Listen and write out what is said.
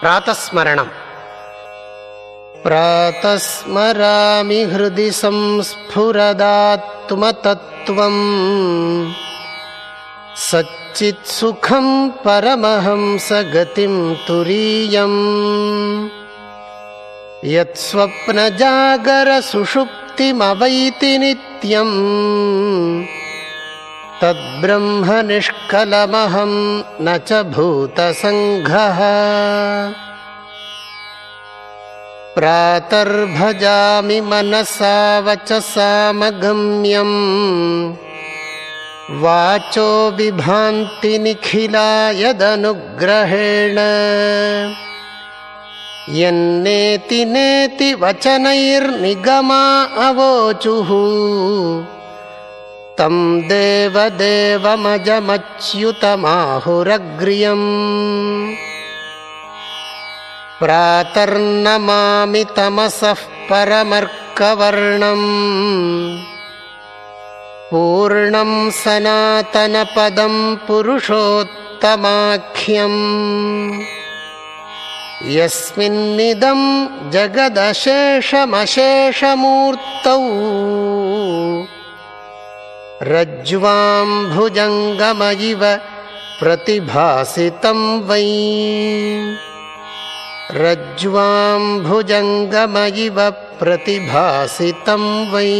प्रातस्मरणम्। प्रातस्मरामि हृदि संस्फुरदात्मतत्त्वम्। सच्चित्सुखम् परमहंस गतिं तुरीयम्। यत्स्वप्नजागरसुषुप्तिमवैति नित्यम् तद्ब्रह्मनिष्कलमहं न च भूतसङ्घः। प्रातर्भजामि मनसा वचसामगम्यम् वाचो बिभान्तिनिखिला यदनुग्रहेण। यन्नेति नेति वचनैर्निगमा अवोचुः तं देवदेवमजमच्युतमाहुरग्र्यम्। प्रातर्नमामि तमसः परमर्कवर्णम्। पूर्णं सनातनपदं पुरुषोत्तमाख्यम्। यस्मिन्निदं जगदशेषमशेषमूर्तौ रज्ज्वाम्भुजङ्गमयिव प्रतिभासितं वै। रज्ज्वाम्भुजङ्गमयिव प्रतिभासितं वै